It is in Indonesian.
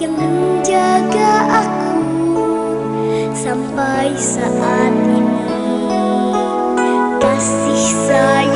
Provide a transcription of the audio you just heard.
yang menjaga aku sampai saat ini. Kasih sayang.